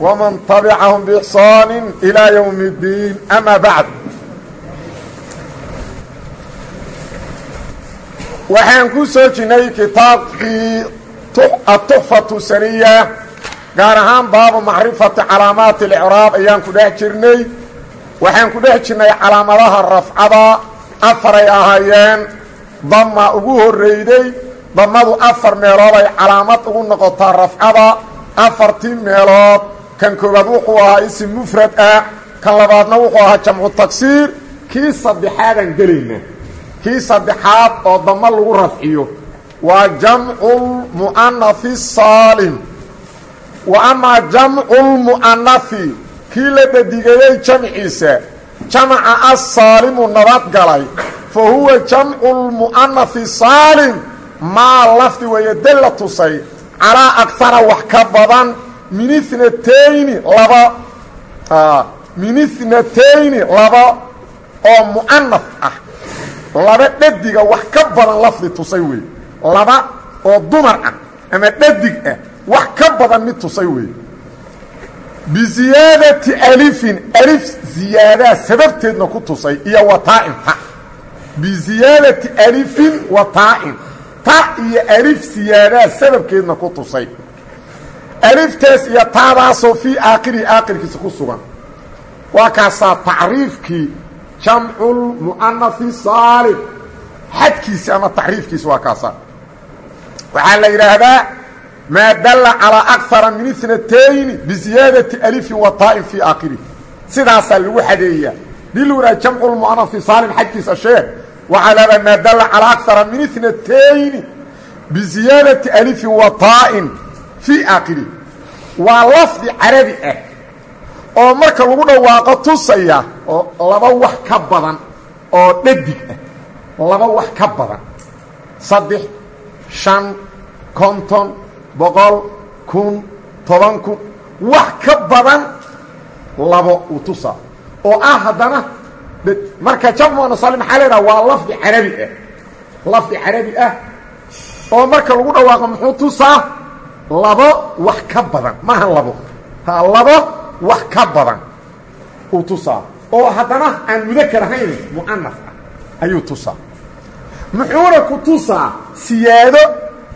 ومن تبعهم بإحسان إلى يوم الدين أما بعد waxaan ku soo jirnay kitaabkii atuxfatu saniya gaar ahaan baabu macrifati calaamaati اlicraab ayaan ku dhex jirnay waxaan ku dhex jirnay calaamadaha rafcada afaray ahaayeen dama ugu horreyday damadu afar meelood ay calaamad ugu noqotaa rafcada afartii meelood kan koobaad wuxuu ahaa isim mufrad ah kan labaadna wuxuu ahaa jamcu tagsiir. Kii saddexaadaan gelayna kii saddexaad oo damo lagu rafciyo waa jamcu lmu'anafi saalim. Wa amaa jamcu lmu'anafi kii la dhadigeeyey jamciisa jamaca assaalimu nabad galay. Fa huwa jamcu lmu'anafi saalim maa lafdi weeye dalla tusay calaa agara wax ka badan min inatayni laba. Min inatayni laba oo mu'anaf ah. Laba dhadiga wax ka badan lafdi tusay weeye laba oo dumar ah ama dhadig ah wax ka badan mid tusay weeye biziyaadati alifin alif ziyaadaa sababteedna ku tusay iyo wataa'in ta. Biziyaadati alifin wataa'in ta iyo alif siyaadaa sababkeedna ku tusay aliftaas iyo taadaasoo fii aakhirihi aakhirkiisa ku sugan. Waa kaasaa tacriifkii jamculmu'anafi saalim xadkiisi ama tacriifkiisa waa kaasaa. Waxaa la yidhaahdaa maa dalla calaa akara min inatayni biziyaadati alifin wa taa'in fii aakhirihi. Sidaasaa lagu xadeeyaa. Yidhaha jamculmu'anafi saalim xadkiisa sheeg leedahay maa dalla calaa akara min inatayni biziyaadati alifin wa taa'in fii aakhirihi waa lafdi carabi ah oo marka lagu dhawaaqo tusaya oo laba wax ka badan oo dhadig ah. Laba wax ka badan. Saddex shan konton boqol kun toban kun wax ka badan labo uu tusaa. Oo ah haddana marka jamcunasali maxaa leedaha waa lafdi carabi ah. Lafdi carabi ah oo marka lagu dhawaaqo muxuu tusaa labo wax ka badan. Maaha labo. Ha labo wax ka badan. Uu tusaa. Oo haddana aan mudakar ahayn mu'anaf ah ayuu tusaa. Muxuuna ku tusaa siyaado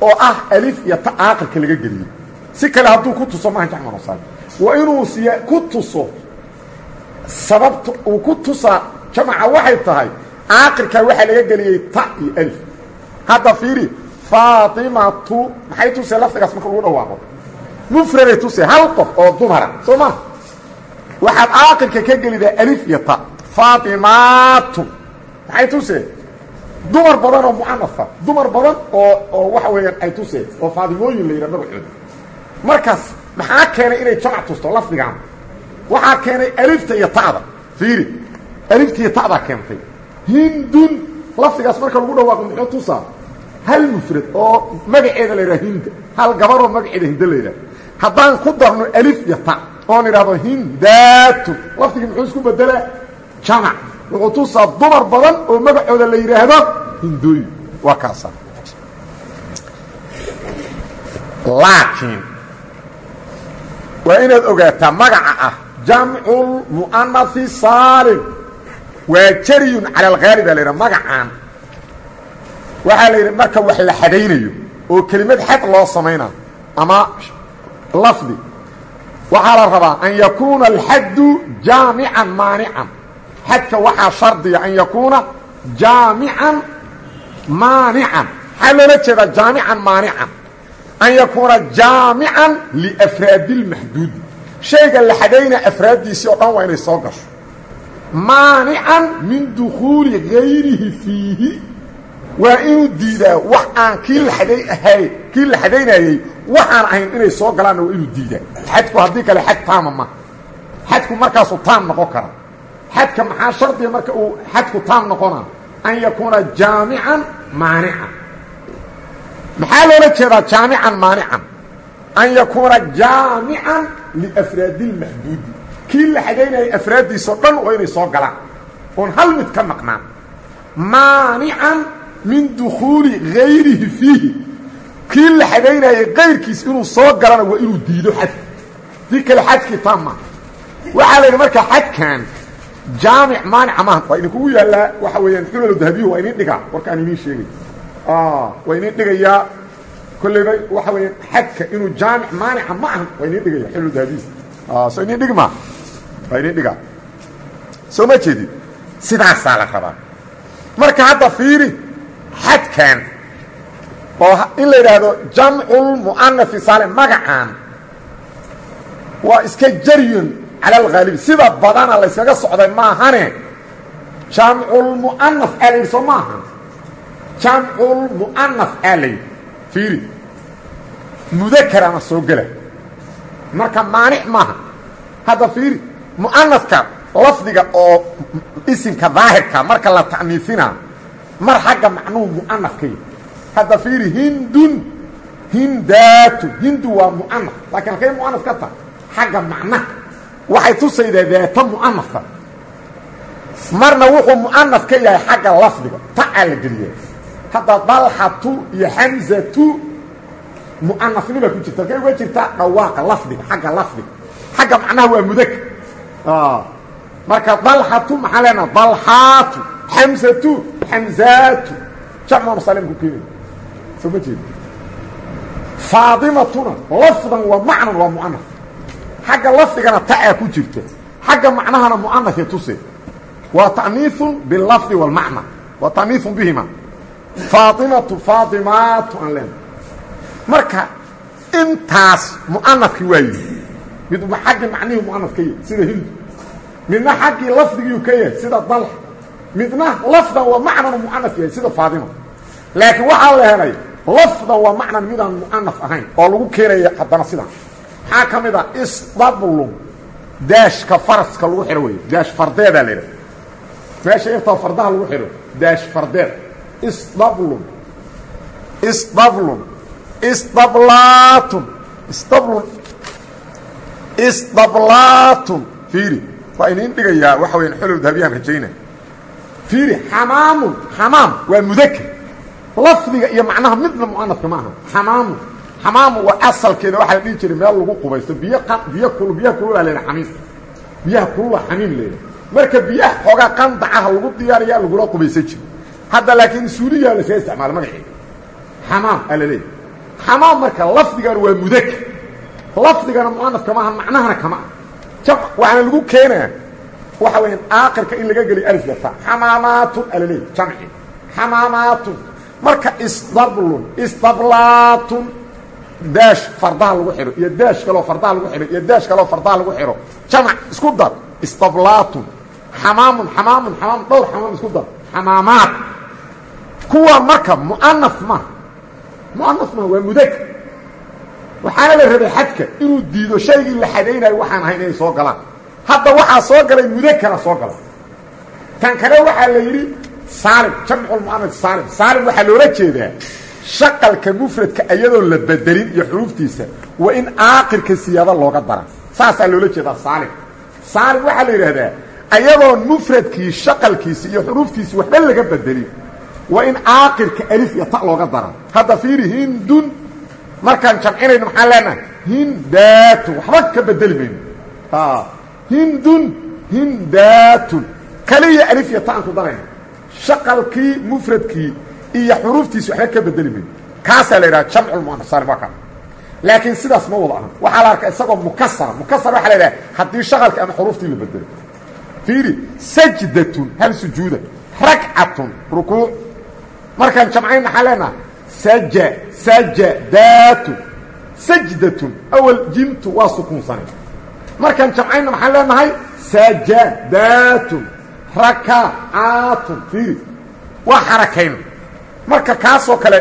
oo ah alif iyo ta aaqirka laga geliyey si kale hadduu ku tuso maaha jamcunasali waa inuu siya ku tuso sababta uu ku tusaa jamaca waxay tahay aaqirkaa waxaa laga geliyey ta iyo alif. Hadda fiiri faatimatu maxay tusee lafdigaas marka lagu dhawaaqo? Mufraday tusee hal qof oo dumara soo ma waxaad aaqirka ka gelidaa alif iyo ta. Faatimatu maxay tusee dumar badan oo mucanafa dumar badan oo oo waxa weeyaan ay tusee oo faatimooyin la yidhaha magacooda markaas maxaa keenay inay jamac tusto lafdigaan? Waxaa keenay alifta iyo ta'da fiiri. Alifta iyo ta'daa keentay. Hindun lafdigaas marka lagu dhawaaqo hal mufrad oo magaceeda la yidhaha hinda hal gabaroo magaceeda hinda la yidhaha. Haddaan ku darno alif iyo ta oon idhaahdo hindaatu lafdigii muxuu isku bedelaa jamac. Wuxuu tusaa dumar badan oo magacooda la yidhaahdo hindooyin. Waa laakiin waa inaad ogaataa magaca ah jamculmu'anafi saalim. Waa jariyun cala waxaa la yidhi marka wax la xadaynayo oo kelimad xad loo samaynaa ama lafdi waxaa la rabaa an yakuuna alxaddu jaamican maanican. Xadka waxaa shardiya an yakuuna jaamican maanican. Maxaa loola jeedaa jaamican maanican. An yakuuna jaamican liafraadi اlmaxduudi shayga la xadaynaa afraaddiisii oo dhan waa inay soo gasho. Maanican min dukhuuli gayrihi fiihi waa inuu diidaa wax aan kii laday ahay kii la xadaynayey waxaan ahayn inay soo galaanna waa inuu diidaa xadku haddii kale xad taama ma. Xadku markaasuu taam noqon kara. Xadka maxaa shardiga marka uu xadku taam noqona? An yakuuna jaamican maanica maxaa loola jeedaa jaamican maanican? An yakuuna jaamican liafraadi اlmaxduudi kii la xadaynaya afraaddiisao dhan waa inay soo galaan. Oon hal mid ka maqnaan. Maanican min dukhuuli gayrihi fiihi. Kii la xadaynayay kayrkiis inuu soo galana waa inuu diido xadka dii kale xadkii taam maaha waxaa la yidhi marka xadkan jaamic maanica maaha waa idinkugu yaallaa waxa weeyaan xulalu dahabiyuhu waa idin dhigaa. Warkaan idiin sheegay. Waa idin dhigayaa. Kollayba waxa weeyaan xadka inuu jaamic maanica ma ahan waa idin dhigaya xulalu dahabiyuhu soo idin dhigi maa waa idin dhigaa. Soo ma jeedid sidaasaa la rabaa. Marka hadda fiiri xadkan oo in la yidhaahdo jamculmu'anafi saalim magacaan waa iska jaryun cala alghaalibi sida badana layskaga socday maahane jamculmu'anaf aa la yidhi soo maaha? Jamculmu'anaf aa la yidhi. Fiiri mudakar ama soo gela. Marka maanic maaha. Hadda fiiri mu'anafka lafdiga oo isimka daahirka marka la ta'niifinaa mar xagga macnuhu mu'anaf ka yahy hadda fiiri hindun hindaatu hindu waa mu'anaf laakiin halkay mu'anaf ka tahay. Xagga macnaha waxay tusaydaa daata mu'anafka marna wuxuu mu'anaf ka yahay xagga lafdiga tacaa la geliya hadda dalxatu iyo xamzatu mu'anafnima ku jirta. Halkay uga jirtaa dhawaaqa lafdiga xagga lafdiga. Xagga macnaha waa mudaka marka dalxatu maxaa leenaha dalxaatu xamsatu xamzaatu jamca musalim ku keenay. Soo ma jeeda faadimatuna lafdan waa macnan waa mucanaf xagga lafdigana tacaa ku jirta. Xagga macnahana mucanafee tuse. Waa ta'niiun bilafdi walmacna. Waa ta'niiun bihima. Faaimatu faaimaatu aan leena marka intaas mucanafki waa yihi mid xaggii macnihii mucanaf ka yahy sida hindu midna xaggii lafdigiiu ka yahay sida dalx midna lafdan waa macnan mu'anaf yahay sida faadima laakiin waxaa la helay lafdan waa macnan midaan mu'anaf ahayn oo lagu keenaya haddana sidan. Maxaa ka mid a isdablum daashka faraska lagu xidho wey daash fardeedaa la yidhaha meesha irtao fardaha lagu xidho daash fardeed. Isdablum isdablum isdablaatun isdablum isdablaatun fiiri waa inin dhigayaa waxa weyan xolow dahabiyaan rajayna fiiri xamaamun xamaam. Waa mudakr lafdiga iyo macnaha midna mu'anafka ma aha. Xamaamun. Xamaamu waa asalkeeda waxaa la dhihi jiray meel lagu qubaysto. Biyo biyo kul biyaha kululaa leeha xamiim. Biyaha kulula xamiim leeha marka biyaha xoogaa qandacaha lagu diyaariyaa lagula qubaysan jiro hadda laakiin suuliyaa lasaga isticmaala magaceeda xamaam. Aa la leeyahy xamaam marka lafdigan waa mudakr lafdigana mu'anafka maaha macnahana kama ah waxaana lagu keenaa waxa weya aakirka in laga geliyo alifgata xamaamaatun aa la leeyahy jamci. Xamaamaatun marka isdablun isdablaatun daash fardaha lagu xidho iyo daash kaloo fardaha lagu xidho iyo daash kaloo fardaha lagu xidho jamac isku dar istablaatun xamaamun xamaamun xamaamun dhowr xamaam isku dar xamaamaat. Kuwa marka mu'anaf ma. Mu'anaf ma waa mudakr waxaana la rabay xadka inuu diido shaygii la xadaynayo waxaan ahayn inay soo galaan hadda waxaa soo galay mudakara soo gala tan kale waxaa la yidhi saalim jamculmu'anaf saalim. Saalim waxaa loola jeedaa shaqalka mufradka ayadoon la bedelin iyo xuruuftiisa waa in aakirka siyaado looga dara saasaa loola jeedaa saalim. Saalim waxaa la yidhaahdaa ayadoon mufradkii shaqalkiisi iyo xuruuftiisi waxba laga bedelin waa in aakirka alif iyo ta looga dara hadda fiiri hindun markaan jamcinayno maxaan leenahay? Hindaatun waxba ka bedeli mayno hindun hindaatun. Kaliya alif iyo ta aan ku darayna shaqalkii mufradkii iyo xuruuftiisi waxba ka bedeli mayno kaasaa la yidhaha jamculmuanaf saalim waa kaa laakiin sidaas ma wada aha waxaa la arkaa isagoo mukasara mukasar waxa la yidhaha haddii shaqalkii ama xuruuftii la bedelo fiiri sajdatun hal sujuuda. Ragcatun rukuuc. Markaan jamcayn maxaa leenaha? Saja sajadaatun. Sajdatun awal jimtu markaan jamcayna maxaan leenahay? Sajadaatun rakacaatun fiiri waa xarakayna marka kaasoo kale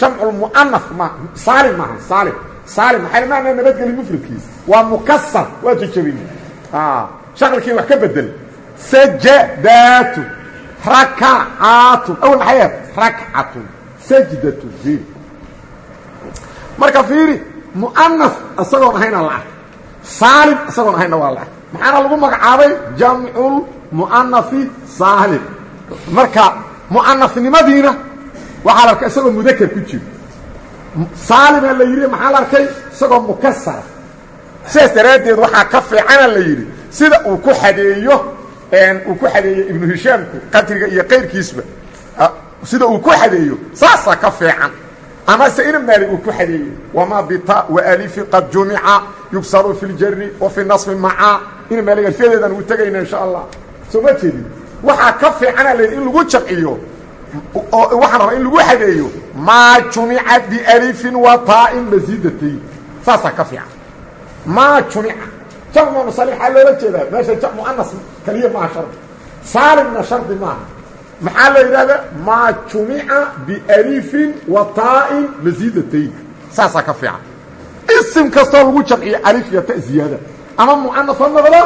jamculmu'anaf ma saalim maaha saalim. Saalim maxay maana nabadgeli mufradkiisa waa mukasar waa jejabin shaqalkii wax ka bedel. Sajadaatu rakacaatu awal maxay ahayd? Rakcatun sajdatun fiiri marka fiiri mu'anas isagoon ahayna la arkay saalim isagoon ahayna waa la maxaana lagu magacaabay? Jamcul mu'anasi saalim. Marka mu'anasnimadiina waxaa la arkay isagoo mudakar ku jiro saalimaa la yidhi maxaa la arkay? Isagoo mukasara sidaas daraaddeed waxaa ka fiicana la yidhi sida uu ku xadeeyo uu ku xadeeyo ibnu hishaamku qadriga iyo qayrkiisba sida uu ku xadeeyo saasaa ka fiican amase ina maali uu ku xadeeyo wamaa bita waalifi qad jumica yugsaru fi ljari wa fi nasbi macaa ina maali alfiyadeedaan ugu tegayna insha allah. Soo ma jeedin. Waxaa ka fiicana la in lagu jamciyo waxaan rabaa in lagu xadeeyo maa jumica bialifin wa taa'in masiidatayn saasaa ka fiican. Maa jumica. Jamc musalix waxaa loola jeedaa meesha jamc muanas keliya maaha shardi saalimna shardi maaha maxaa la yidhahdaa? Maa jumica bialifin wa taa'in masiidatayn saasaa ka fiican. Isim kastoo lagu jamciyo alif iyo ta ziyaada. Ama muanas ha noqdo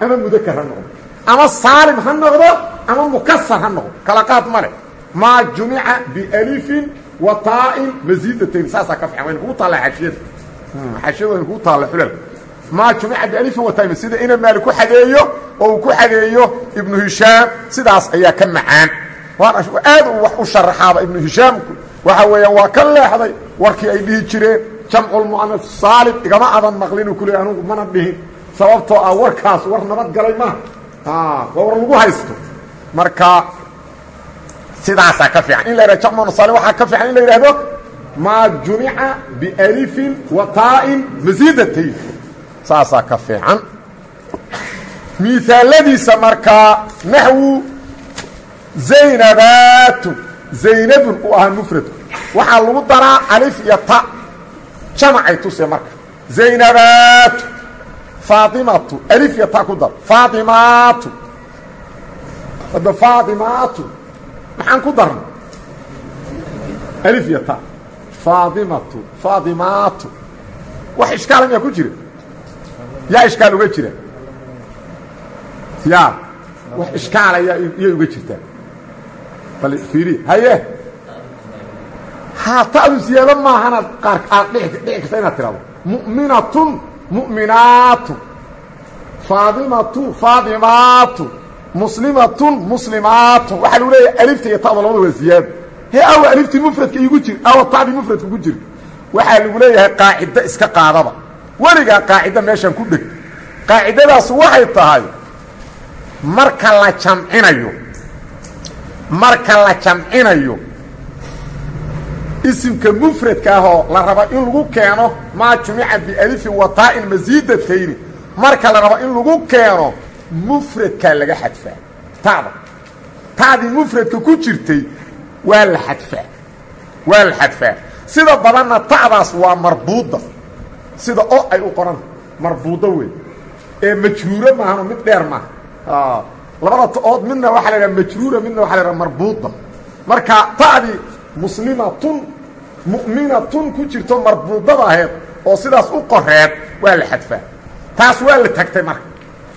ama mudakar ha noqdo. Ama saalim ha noqdo ama mukasar ha noqdo. Kala qaad ma leh maa jumica bialifin wa taa'in masiidatayn saasaa ka fiican. Wayna kugu taalla xashiyada xashiyada wayna kugu taalla xulalka maa jumica bialifin wa taa'in sida ina maali ku xadeeyo oo uu ku xadeeyo ibnu hishaam sidaas ayaa ka macaan. Aad wax u sharaxaaba ibnu hishaamku waxa weeyaan waa ka leexday warkii ay dhihi jireen jamculmu'anas saalim igama adan maqlinu ku leey anugu mana dhihin. Sababtoo ah warkaas war nabad galay maaha. Waa war lagu haysto. Marka sidaasaa ka fiican. In la yidhahdo jamcu saalim waxaa ka fiican in la yidhaahdo maa jumica bialifin wa taa'in masiidatayn saasaa ka fiican. Miaaladiisa markaa naxwu zaynabaatu zaynabun uu ahaa mufradku waxaa lagu daraa alif iyo ta jamacay tuse marka. Zaynabaatu faaimatu alif iyo ta ku dar. Faaimaatu hadda faaimaatu maxaan ku darna alif iyo ta. Faaimatu faaimaatu wax ishkaala miyaa ku jira yaa ishkaal uga jira. Ya wax ishkaala yay uga jirtaa bal fiiri haye! Haa ta'du siyaado maahana qaar aad dhici karta inaad tirahdo mu'minatun mu'minaatu. Faadimatu faadimaatu muslimatun muslimaatu. Waxaa lagu leeyahay alifta iyo ta'da labada waa ziyaado he awa aliftii mufradka igu jir awa ta'dii mufradka ku jirta waxaa lagu leeyahay qaacido iska qaadaba weligaa qaacido meeshaan ku dheg qaacidadaas waxay tahay marka la jamcinayo marka la jamcinayo isimka mufradka ahoo la rabo in lagu keeno maa jumica bialifin wa taa'in masiidatayni marka la rabo in lagu keeno mufradkaa laga xadfaa ta'da ta'dii mufradka ku jirtay waa la xadfaa waa la xadfaa sida badanna ta'daas waa marbuuda sida o ay u qoran marbuudo wey ee majruuro maahano mid dheer maaha labada ta'ood midna waxaa la idhaha majruura midna waxa la idhaha marbuuda marka ta'dii muslimatun mu'minatun ku jirto marbuudada aheed oo sidaas u qoreed waa la xadfaa. Taas waa la tagtay marka.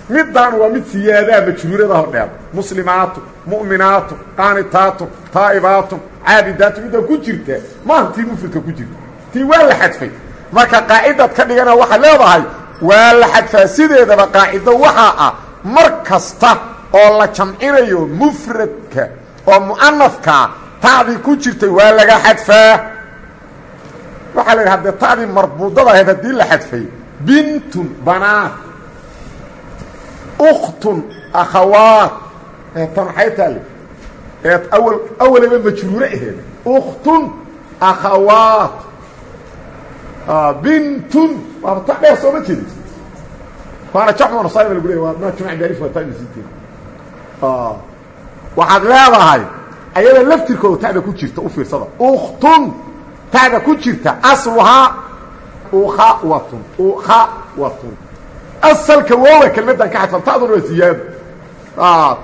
Middan waa mid siyaadaha majruuradaho dheer. Muslimaatu mu'minaatu qaanitaatu taa'ibaatu caabidaatu middan ku jirta maaha tii mufradka ku jirta tii waa la xadfay marka qaacidaad ka dhigana waxaad leedahay waa la xadfaa sideedaba qaacido waxaa ah mar kasta oo la jamcinayo mufradka oo mu'anafkaa ta'dii ku jirtay waa laga xadfaa. Waxaa la yidhi hadee ta'dii marbuudada ahayd haddii la xadfay bintun banaat ukhtun akhawaat tan maxay taale eed awal awalaba majruure aheed ukhtun akhawaat bintun waaba ta dheer sooma jeedi waana jamcunasaalim lagu leey waa ma jumc baarif waa taimasiinteed waxaad leedahay ayada laftirkooda ta'da ku jirta u fiirsada ukhtun ta'da ku jirta asluhaa ukhawatun ukhawatun asalka woowa kelmaddan ka xadfan ta'duna waa ziyaado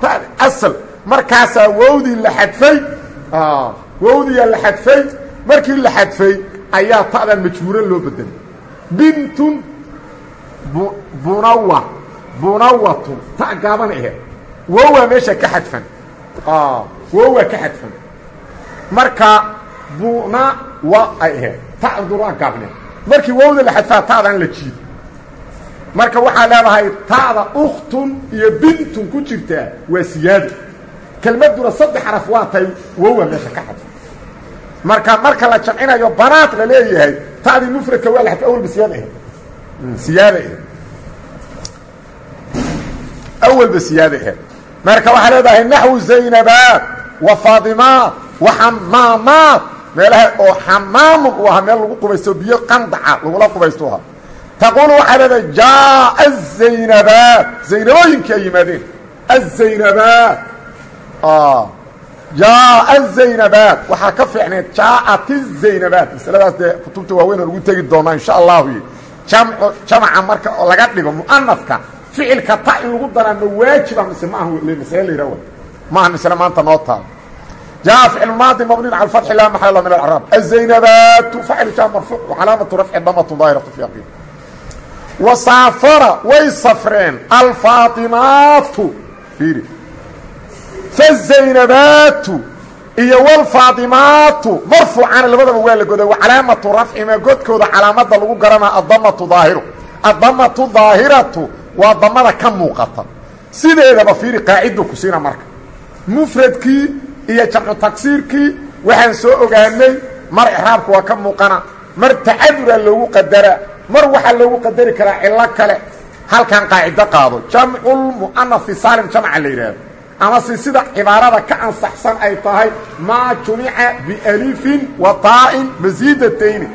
tad asal markaasaa wowdii la xadfay wowdiyaa la xadfay markii la xadfay ayaa ta'dan majhuuro loo bedelay bintun bunawa bunawatun ta gaaban aheed wowaa meesha ka xadfan. Wowaa ka xadfan. Marka buna wa ay ahayd taduna gaabne markii wowda la xadfaa ta'dan la jiido marka waxaa leedahay ta'da ukhtun iyo bintun ku jirtaa waa siyaado kelmaduna saddex xaraf waa tahay wowa meesha ka xadfan marka marka la jamcinayo banaad la leeyahay ta'dii mufradka waa la xadfa awalba siyaada ahayd siyaada ahayd awalba siyaada ahayd marka waxaa leedahay naxwu zaynabaad wa faadimaad wa xamaamaad meelaha oo xamaamun u ahaa meel lagu qubaysto biyo qandaca lagula qubaysto ahaa. Taquulu waxaa leedahay jaaa azaynabaad zaynabooyinkii ay yimaadeen. Azaynabaad jaaa azaynabaad waxaa ka fiicneed jaaat izaynabaad masaladaas dee kutubta waaweyn oo lagu tegi doonaa insha allahu jamca marka laga dhigo mu'anafka ficilka ta in lagu daraa ma waajiba mise maaha masale la yidhah maaha masle maanta noo taalo jaa ficil maadi mabniin cala fatxi laa maxalla min alacraab azaynabaatu facil jaa marfuuc wacalaamatu rafci damatu daahiratu fi aqil wasaafara way safreen. Alfaadimaatu fiiri fazaynabaatu iyo walfaadimaatu marfuucana labadaba waa la goda wacalaamatu rafcima godkooda calaamada lagu garanaa adamatu daahiru adamatu daahiratu waa damada ka muuqata. sideedaba fiiri qaacidu ku siina marka. mufradkii iyo jamcu tagsiirkii waxaan soo ogaanay mar ixraabka waa ka muuqana. mar tacaduraa loogu qadaraa mar waxaa loogu qadari karaa cilo kale. halkan qaacido qaado. jamculmu'anafi saalim jamca la yidhaahdo ama si sida cibaarada ka ansaxsan ay tahay maa jumica bialifin wa taa'in masiidatayni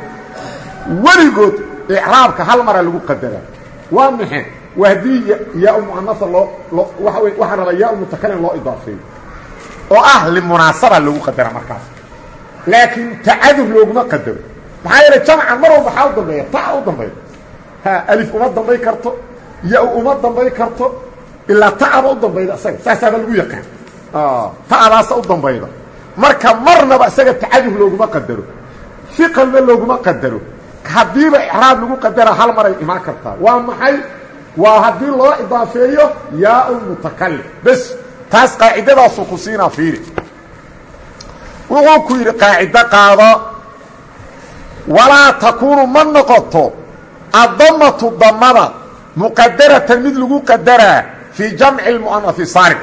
weligood icraabka hal mara lagu qadaraa waa maxe waa haddii yaa muanasa loo loo waa wey waxaa rabaa yaa mutakalim oo ah limunaasaba loogu qadara markaas. Laakiin tacadur looguma qadaro. Maxaa yeele jamcan mar walba xaa u dambeeya ta u dambayda ha alif uma dambay karto ya uma dambay karto ilaa ta'aba u dambayda isaga. Saasaaba lagu yaqaan. Ta'adaasa u dambayda. Marka marnaba isaga tacadur looguma qadaro. Fiqalna looguma qadaro. Haddiiba icraab lagu qadara hal maray imaan kartaa. Waa maxay? Waa haddii loo idaafeeyo yaa mutakalim bes taas qaacidadaasuu ku siinaa fiiri. Wuxuu ku yidhi qaacido qaado walaa takuunu ma noqoto addamatu damada muqadaratan mid lagu qadaraa fii jamci lmu'anasi saalim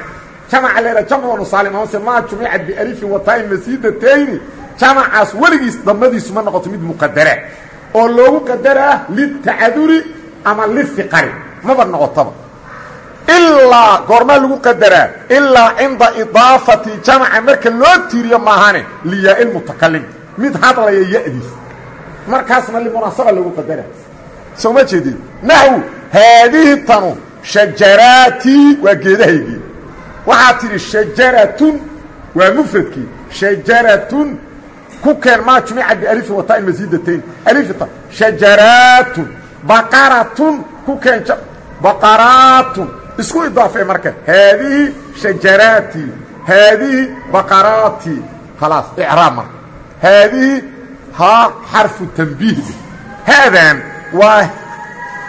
jamca leeda jamcunu saalim amase maa jumicad bialifin wataain masiidatayni jamacaas weligiis damadiisu ma noqoto mid muqadara oo loogu qadaraa litacaduri ama lifiqari maba noqotaba ilaa goormaa lagu qadaraa ilaa cinda idaafati jamca marka loo tiiriyo maahane liyaa lmutakalim mid hadlaya yadiis markaasna limunaasaba lagu qadara soo ma jeedid naxwu haadihi tanu shajaraatii waa geedahaygii. Waxaa tidhi shajaratun waa mufradkii. Shajaratun ku keen maa jumica bialifin wataa masiidatayn alifta shajaraatun baqaratun ku keen baqaraatun isku idaafee marka haadihi shajaraatii haadihi baqaraatii khalaas icraab marka haadihi haa xarfu tambiih haadan waa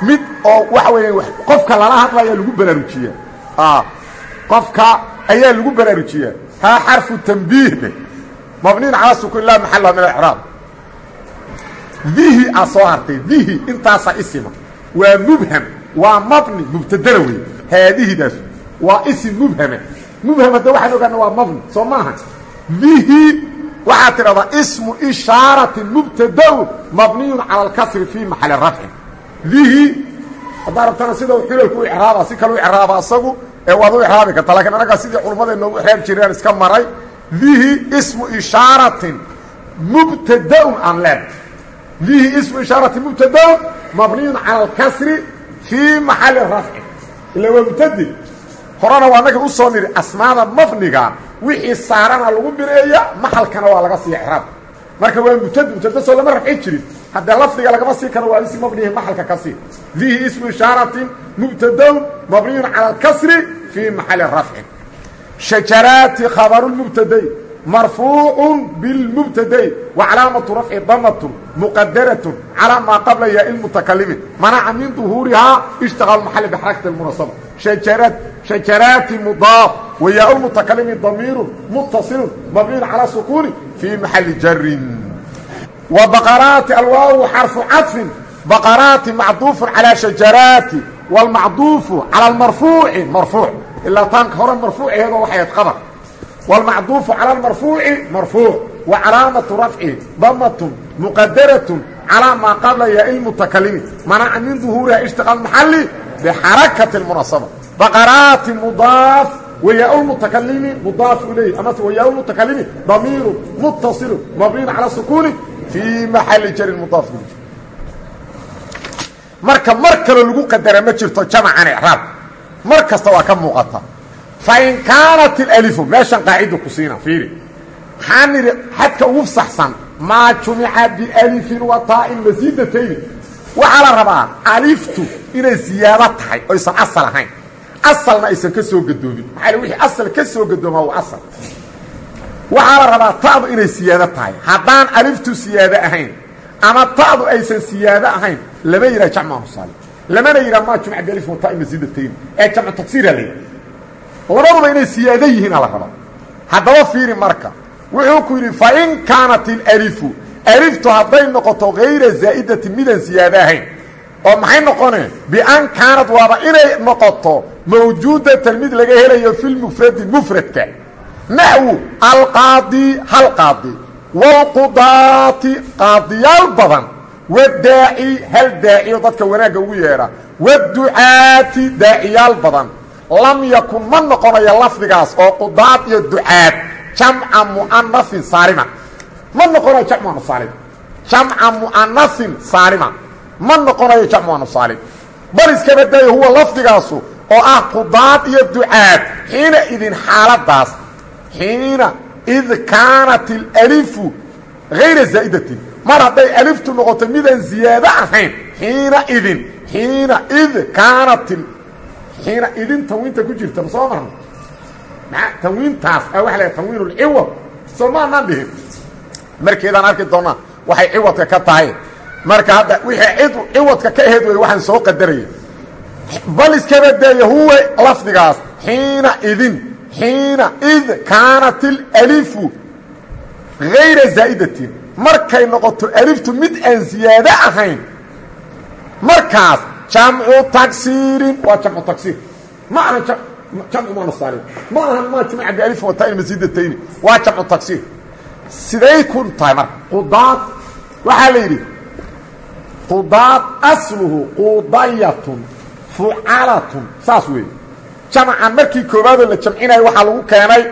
mid oo waxa weeya qofka lala hadlaya lagu baraarujiyaa qofka ayaa lagu baraarujiyaa haa xarfu tambiih be. Mabniin calaa sukun laa maxala min acraab dihi aa soo hartay. Dihi intaasaa isima. Waa mubham. Waa mabni mubtadana wey haadihidaas. Waa isim mubhama mubham hadda waxaan ogaana waa mabni. Soo maaha. Dihi waxaad tidhahdaa ismu ishaarati mubtadaun mabniyun cala alkasri fii maxali rafcin dihi haddaa rabtana sida xilalku u icraaba si kale u icraaba asagu ee waad u icraabi karta. Lakiin annagaa sidii culummadee noogu icraab jireen iska maray dihi ismu ishaaratin mubtadaun aan leen dihi ismu ishaaratin mubtadaun mabniyun cala alkasri fii maxali rafcin ila waa mubtadi. Horena waa naga u soo nidhi asmaada mabniga wixii saarana lagu bineeya maxalkana waa laga siiya icraab. Marka waa mubtad mubtada soo lama rafci jirin haddee lafdiga lagama sii karo waa isi mabnihi maxalka ka sii. Dihi ismu ishaaratin mubtadaun mabniyun cala alkasri fii maxali rafcin shajaraati khabaru mubtaday marfuucu bilmubtaday wa calaamatu rafci damatun muqadaratun calaa maa qabla yaa ilmutakalimi manaca min duhuurihaa ishtiqaal maxali bixarakati lmunasaba shajarad shajaraati mudaaf wayaa lmutakalimi damiiru muttasilun mabniin calaa sukuuni fii maxali jarin wa baqaraati alwaawu xarfu cadfin baqaraati macduufun calaa shajaraati wاlmacduufu calى اmarfuuci marfuuc ilaa taanka hore marfuuceedo waxay ayd qabar wاlmacduufu calى اmarfuuci marfuuc wa calaamatu rafci damatun muqadaratun calىa maa qabla yaa lmutakalimi manaca min duhuuriha ishtiqaal maxali bxarakati اmunasaba baqaraati mudaaf wayaa mutakalimi mudaaf ilayh amase wayaa mutakalimi damiiru muttasilu mabniin calى sukuuni fii maxali jarin mudaaf marka mar kaloo lagu qadara ma jirto jamacan icraab mar kasta waa ka muuqata fain kaanat اlalifu meeshan qaacidu ku siina fiiri maxaa nidhi xadka ugu saxsan maa jumica bialifin wa taa'in masiidatayni waxaa la rabaa aliftu inay ziyaado tahay oysan asal ahayn asalna soo gadoomin maxaa wixii asal waxaa la rabaa ta'du inay siyaado tahay. Haddaan aliftu siyaado ahayn ama ta'du aysan siyaado ahayn lama yidhaha jamca musaali lamana yidhaha maa jumca bialifin wa taa'in masiidatayni ee jamcu tagsiira la labaduba inay siyaado yihiina la rabaa. Haddaba fiiri marka wuxuu ku yidhi fain kaanat ilalifu aliftu hadday noqoto hayra zaa'idatin midaan siyaado ahayn. Oo maxay noqoneen bian kaanad waaba inay noqoto mawjuudatan mid laga helayo filmufradi mufradka naxwu alqaadi hal qaadi. Waalqudaati qaadiyaal badan. Wadaaci hal daaciyo dadka wanaagga ugu yeedha. Waducaati daaciyaal badan. Lam yakun ma noqonayo lafdigaas oo qudaad iyo ducaad. Jamca mu'anasin saalima ma noqonayo jamc muana saalim. Jamca mu'anasin saalima ma noqonayo jamc muana saalim. Bal iska badaayo huwa lafdigaasu oo ah qudaad iyo ducaad. Xiina idin xaaladaas xiina id kaanat alalifu hayra zaa'idatin mar hadday aliftu noqoto midaan ziyaado ahayn xiina idin xiina id kaanat xiina idin tanwiinta ku jirta ma soo marno maa tanwiintaas a waxa la tanwiin ulciwad soo maanaan dhihin? Markeedaan arki doonaa waxay ciwadka ka tahay. Marka hadda wixii ciwadka ka aheyd wey waxaan soo qadaraya bal iskaba daaya huwa lafdigaas xiina idin xiina id kaanat alalifu hayra zaa'idatin markay noqoto aliftu mid aan ziyaado ahayn markaas jamcu tagsiirin waa jamcu tagsiir ma ahan jamcu muanasaalim ma ahan maa jumca bialif wataa masiidatayni waa jamcu tagsiir siday ku tahay marka qudaad waxaa la yidhi qudaad asluhu qudayatun fucalatun saas weeye jamcan markii koowaadoo la jamcinayo waxaa lagu keenay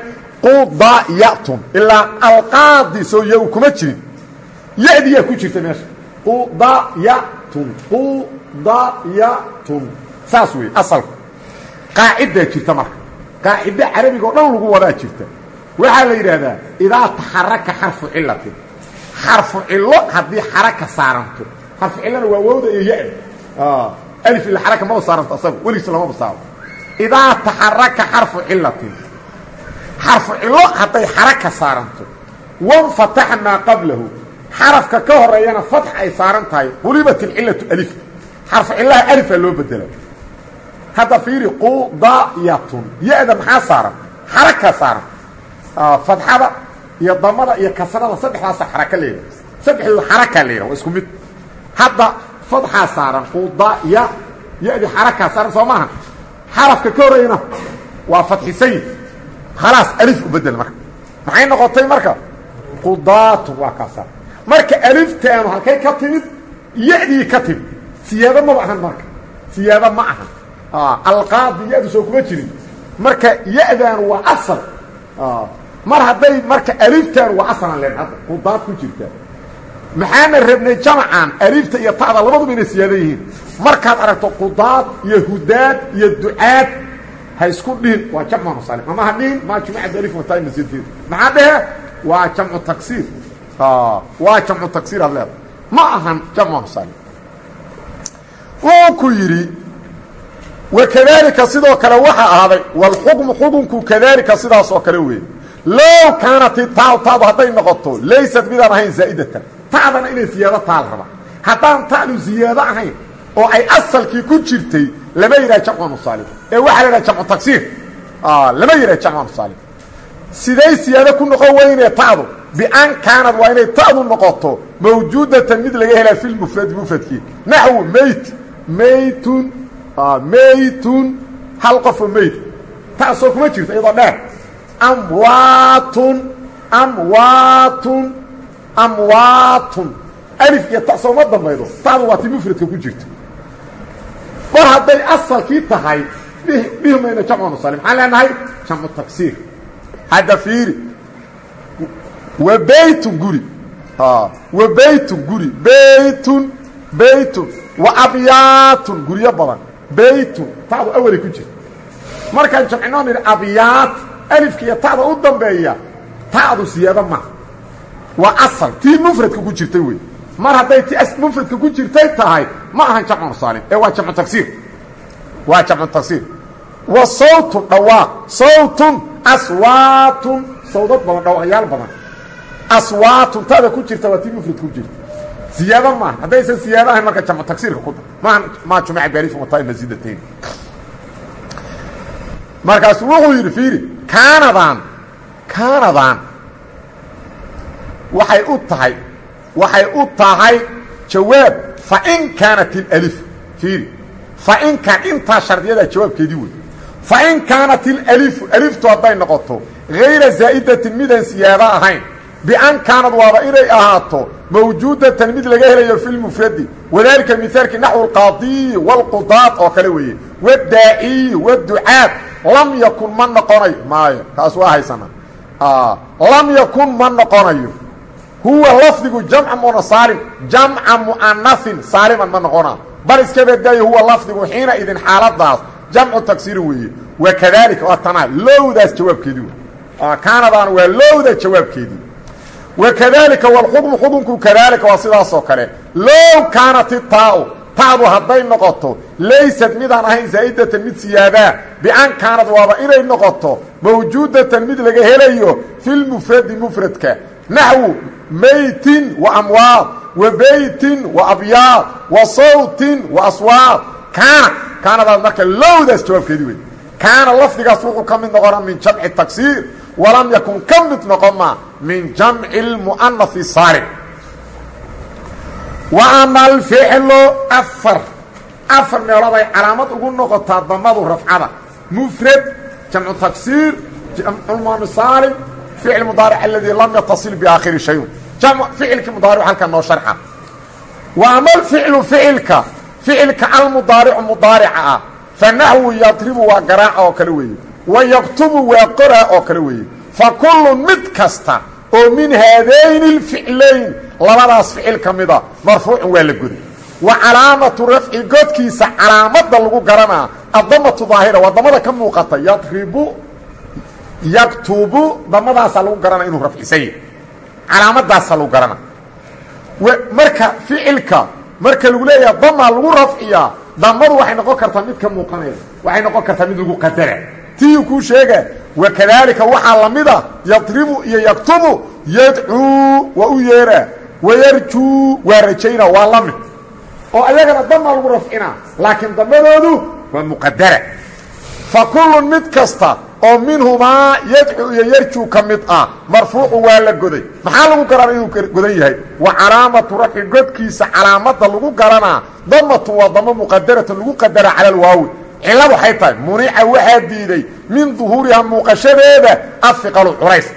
qudayatun ilaa alqaadi soo ya kuma jirin. Ya-diyaa ku jirta meesha. Qudayatun qudayatun saas weeye asalku. Qaacidaa jirta marka. Qaacida carabiga o lagu wadaa jirta. Waxaa la yidhaahdaa idaa taxaraka xarfu cilatin xarfu cilo haddii xaraka saaranto. Xarfu cilona waa wowda iyo ya-da alif ila xaraka maba saaranto asaga weligiisa lamaba saaro idaa taxaraka xarfu cilatin xarfu cilo hadday xaraka saaranto. Wanfataxa maa qablahu. Xarafka ka horeeyana fatx ay saaran tahay qulibat ilcilatu alif. Xarfu cilaha alifaa loo bedela hadda fiiri qudayatun ya-da maxaa saaran? Xaraka saaran. Fadxada iyo damada iyo kasrada saddexdaasa xaraka leedaha saddexdooda xarakaa leedaha isku mid. Hadda fadxaa saaran qudaya ya-di xarakaa saaran soo maaha xarafka ka horeyna waa fadxisayn khalaas alif u bedel marka. Maxay noqotay marka? Qudaatun waa kaa saaran marka aliftaanu halkay ka timid ya-dii ka timid. Siyaado maba ahan marka. Siyaado ma ahan. Alqaadi ya-du soo kuma jirin. Marka ya-daanu waa asal. Mar hadday marka aliftaanu waa asalan leen hadda qudaad ku jirta maxaana rabnay jamcan alifta iyo ta'da labaduba inay siyaado yihiin. Markaad aragto qudaad iyo hudaad iyo ducaad ha isku dhihin. Waa jamcu masalim ama ha dhihin? Maa jumacada alif wataa masjidkeeda maxaa dhehe? Waa jamcu taksiir. Waa jamcu taksiir aad leedahay. Ma ahan jamcu masalim wuu ku yidhi wakadaalika sidoo kale waxaa ahaaday walxukmu xukunku kadaalika sidaas oo kale weeye. Low kaanat itaau taadu hadday noqoto laysat midaan ahayn zaa'idatan ta'dana inay siyaado taal raba. Haddaan ta'du ziyaado ahayn oo ay asalkii ku jirtay lama yidhaha jamcu nusaalim ee waxaa la yidhaha jamcu tagsiir lama yidhaha jamcu nusaalim siday siyaado ku noqon weynee ta'du bian kaanad waa inay ta'du noqoto mawjuudatan mid laga helaa fi lmufradi mufradkii. Naxwu meyt meytun meytun hal qofoo meyd. Taasoo kuma jirto iyadoo dheer. Amwaatun amwaatun. Alif iyo ta dambaydo. Ta'du waa ti ku jirto mar hadday asalkii tahay dhihi mayno jamcu nusaalim maxaan leenahay? Jamcu tagsiir hadda wa beytun guri. Wa beytun guri. Beytun beytun wa abyaatun guryo badan. Beytun ta'du awalay ku jirta. Markaan jamcinoo nidhi abyaat alifka iyo ta'da u dambeeya ta'du waa asal. Tii mufradka ku jirtay wey mar hadday ti mufradka ku jirtay tahay ma ahan jamcu nusaalim ee waa jamcu tagsiir waa jamcu tagsiir wa sawtun dhawaaq. Sawtun aswaatun. Sawdad badan dhawaaqyaal badan. Aswaatun. Tada ku jirta waa tii mufrad ku jirta. Siyaado maaha haddaysan siyaado ahayn marka jamcu tagsiirka ku da maa maa jumaca baarifin wataa masiidatayn markaasu wuxuu yidhi fiiri kaanadan kaanadan waxay u tahay waxay u tahay jawaab fain kaanat اlأlif fiiri fain kaan intaa shardiyadaa jawaabkeedii wey fain kaanat اlأlifu aliftu hadday noqoto hayra zaa'idatin midaan siyaado ahayn bian kaanad waaba inay ahaato mawjuudatan mid laga helayo fi lmufradi wadaalika mihaalkii naxwu alqaadiyi wاlqudaad oo kale weeye wاdaaciyi wاducaad lam yakun ma noqonayo maayo kaas waa haysana lam yakun ma noqonayo huwa lafdigu jamca munasaalim jamca mu'anasin saaliman ma noqona bal iska badaayo huwa lafdigu xiina idin xaaladaas jamcu tagsiirin weeye. Wakadalika waa tanaa lowdaas jawaabkeedii wey kaanadaan waa lowda jawaabkeedii wakadalika wlxukmu xukunku kadalika waa sidaasoo kale. Low kaanat itaau ta'du hadday noqoto laysad midaan ahayn zaa'idatan mid siyaadaa bian kaanad waaba inay noqoto mawjuudatan mid laga helayo fi lmufradi mufradka. Naxwu maytin wa amwaad wa beytin wa abyaad wa sawtin wa aswaad. Kaana kaanadaas marka lowdaas jawaabkeedii wey kaana lafdigaas wuxuu ka mid noqona min jamci tagsiir walam yakun ka mid noqoma min jamci اlmu'anasi saalim wa ama alficlu afar afar meelood ay calaamad ugu noqotaa damadu rafcada. Mufrad jamcu tagsiir jamculmu'anas saalim ficil mudaaric aladii lam yatasil biaakhiri shayun ficilkii mudaaric halkan noo sharxa. Wa ama alficlu ficilka ficilka almudaaricu mudaarica ah. Fa naxwu yadribu waa garaaca oo kale weeye. Wa yaktubu waa qoraa oo kale weeye. Fa kullu mid kasta oo min haadayni اlficlayn labadaas ficil ka mida marfuucun waa la goday wa calaamatu rafci godkiisa calaamadda lagu garanaa addamatu daahira waa damada ka muuqata yadribu yaktubu damadaasaa lagu garanaa inuu rafcisan yahy calaamadaasaa lagu garanaa marka ficilka marka lagu leeyaha damaa lagu rafciyaa damadu waxay noqon kartaa mid ka muuqanaya waxay noqon kartaa mid lagu qadara tii kuu sheega wakadaalika waxaa la mida yadribu iyo yaktubu yadcuu waa u yeeraa wayarjuu waa rajaynaa waa la mid. Oo ayagana damaa lagu rafcinaa laakiin damadoodu waa muqadara fa kullun mid kasta oo minhumaa yadcu iyo yarjuu ka mid ah. Marfuucu waa la goday. Maxaa lagu garana inuu godan yahay? Wa calaamatu rafci godkiisa calaamadda lagu garanaa damatun waa damo muqadaratan lagu qadara cala alwaawi cillad waxay tahay munica waxaa diiday min duhuuriha muuqashadeeda afiqalu culays.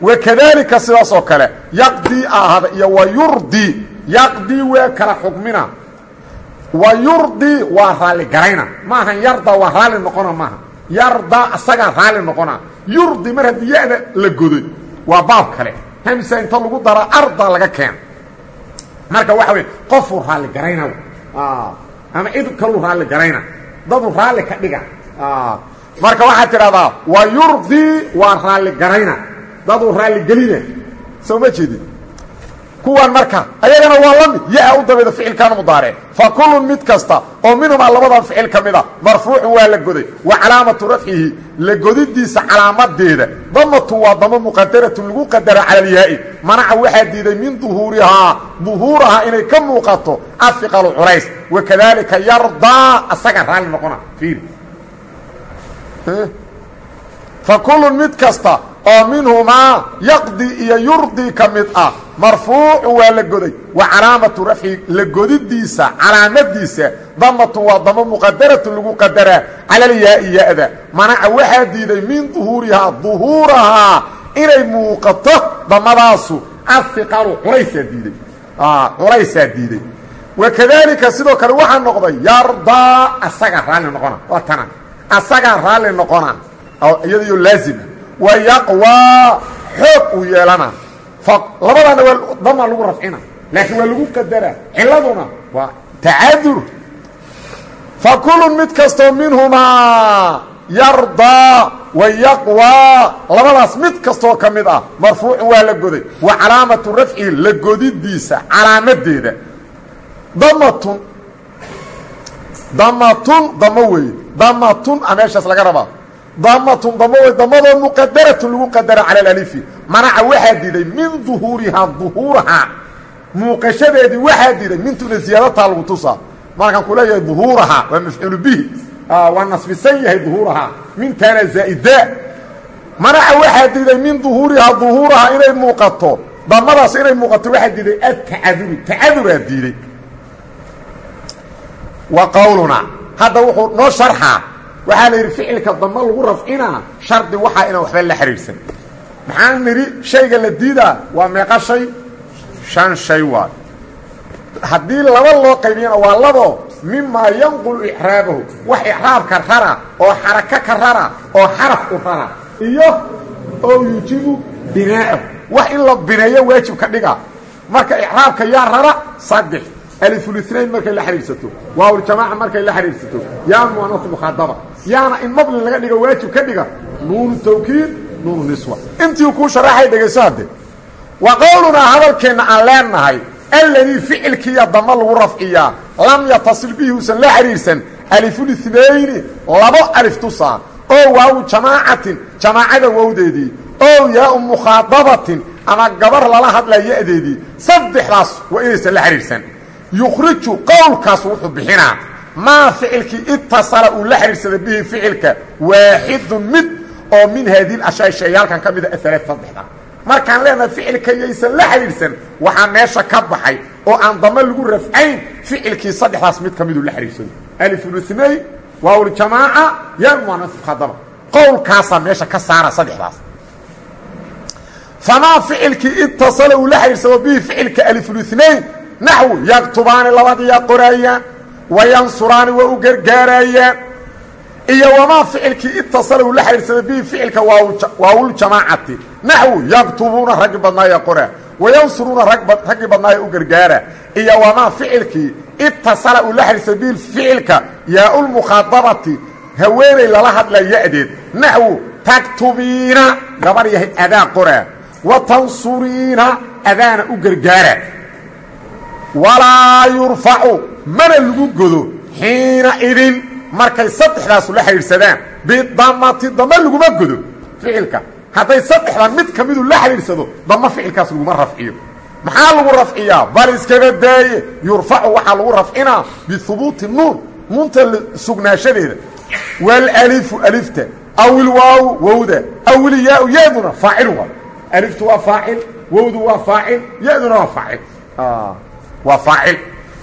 Wakadaalika sidaas oo kale yaqdii ahada iyo wa yurdii. Yaqdii waa kala xukmina wa yurdii waa raalli garayna maahan yarda waa raalli noqona maaha yarda asagaa raalli noqona. Yurdi mar haddii ya-da la goday. Waa baab kale. Hamsa inta lagu daraa arda laga keena marka waxa wey qofuu raalli garayna ama cid kaluu raalli garayna. Dadu raalli ka dhiga. Marka waxaad tidhahdaa wa yurdii waa raalli garayna. Daduu raalli gelina. Soo ma jeedin kuwan marka ayagana waa la mid yaa u dabayda ficilkan mudaaric fa kullun mid kasta oo minhumaa labadan ficil ka mid a marfuucun waa la goday. Wa calaamatu rafcihi la godidiisa calaamadeeda. Damatun waa damo muqadaratun lagu qadara cala alyaa-i manaca waxaa diiday min duhuurihaa duhuurahaa inay ka muuqato afiqalu culays. Wakadalika yardaa asaga raalli noqona. Fa kullun mid kasta oo minhumaa yaqdi iyo yurdi ka mid ah. Marfuucun waa la goday wa calaamatu rafci la godidiisa calaamadiisa damatun waa damo muqadaratun lagu qadaraa cala alyaa-i ya-da manaca waxaa diiday min duhuurihaa duhuurahaa inay muuqato damadaasu ahiqalu culaysaa diiday. Culaysaa diiday. Wakadaalika sidoo kale waxaa noqday yardaa asagaa raalli noqona waa tana asagaa raalli noqona iyadaiyo laazima wa yaqwaa xoog uu yeelana labadaana waa damaa lagu rafcina laakiin waa lagu qadaraa ciladuna waa tacadur fa kulun mid kastoo minhumaa yardaa wa yaqwaa labadaas mid kastoo ka mid ah marfuucun waa la goday wa calaamatu rafcihi la godidiisa calaamadeeda damatun damatun damo weeye damatun a meeshaas laga rabaa damatun damo wey damadoo muqadaratun lagu qadara cala alalifi. Manaca waxaa diiday min duhuurihaa duhuurahaa muuqashadeedii waxaa diiday mintuna ziyaadataa lagu tusaa. Markaan ku leeyahay duhuurahaa waa mafcuulu bihi. Waa nasbisan yahay duhuurahaa mintaana zaa'ida. Manaca waxaa diiday min duhuurihaa duhuurahaa inay muuqato. Damadaas inay muuqato waxaa diiday atacaduru tacaduraa diiday. Wa qowlunaa hadda wuxuu noo sharxaa waxaa la yidhi ficilka damba lagu rafcinaa shardi waxaa inaan waxba la xidhiidhsan maxaan nidhi shayga la diidaa waa meeqa shay? Shan shay waay. Haddii laba loo qaybiyana waa labo mimaa yanqulu icraabahu wax icraabka rara oo xaraka ka rara oo xaraf u rara iyo oo yuujibu binaa'ahu wax in la bineeyo waajib ka dhiga. Marka icraabka yaa rara saddex alifulinayn markay la xidhiidhsato waawljamaaca markay la xidhiidhsato yaa muanas mukhaadaba yaana in mabli laga dhigo waajib ka dhiga nuunu tawkiid nuunu niswa. Intii kuu sharaxay dhegayso hadde wa qowlunaa hadalkeenna aan leenahay alladii ficilkiiya dama lagu rafciyaa lam yatasil bihi uusan la xidhiidhsan alifulithnayni labo alif tusaa oo waawu jamaacatin jamaacada wowdeedii oo yaau mukhaadabatin ama gabar lala hadlaa ya-deedii saddexdaas waa inaysan la xidhiidhsan yukhriju qowlkaas wuxuu bixinaa maa ficilkii itasala uu la xidhiidhsaday bihi ficilka waaxidun mid oo min haadihi ashyaa shayaalkan ka mida aalaad saddexda markaan leenahay ficilka yaysan la xidhiidhsan waxaa meesha ka baxay oo aan dama lagu rafcayn ficilkii saddexdaas mid ka miduu la xidhiidhsado alifulithnayn waawljamaaca yaa muanas mukhadaba qowlkaasaa meesha ka saara saddexdaas. Famaa ficilkii itasala uu la xidhiidhsado bihi ficilka alifulithnayn naxwu yaktubaani labadiyaa wayansuraani waa u gargaarayaan iyo wamaa ficilkii itasala uu la xidhiidhsaday bihi ficilka waawuljamaacati naxwu yaktubuuna raggi badnaaya qoraa wayansuruuna raggii badnaaya u gargaara. Iyo wamaa ficilkii itasala uu la xidhiidhsaday bihi ficilka yaaulmukhaadabati haweenay lala hadla ya-deed. Naxwu taktubiina gabar yahay adaa adaana u gargaara walaa yurfacu mana lagu godo xiina idin markay saddexdaasu la xidhiidhsadaan. Bidamati dama laguma godo ficilka. Hadday saddexda mid ka midu la xidhiidhsado dama ficilkaas laguma rafciyo. Maxaa lagu rafciyaa? Bal iskaba daaye yurfacu waxaa lagu rafcinaa bihubuuti nuun nuunta sugnaanshadeeda walalifu alifta. Aw ilwaawu wowda. Aw ilyaau yaduna faacil waa. Aliftu waa faacil waa faacil yaduna waa faacil waa faacil.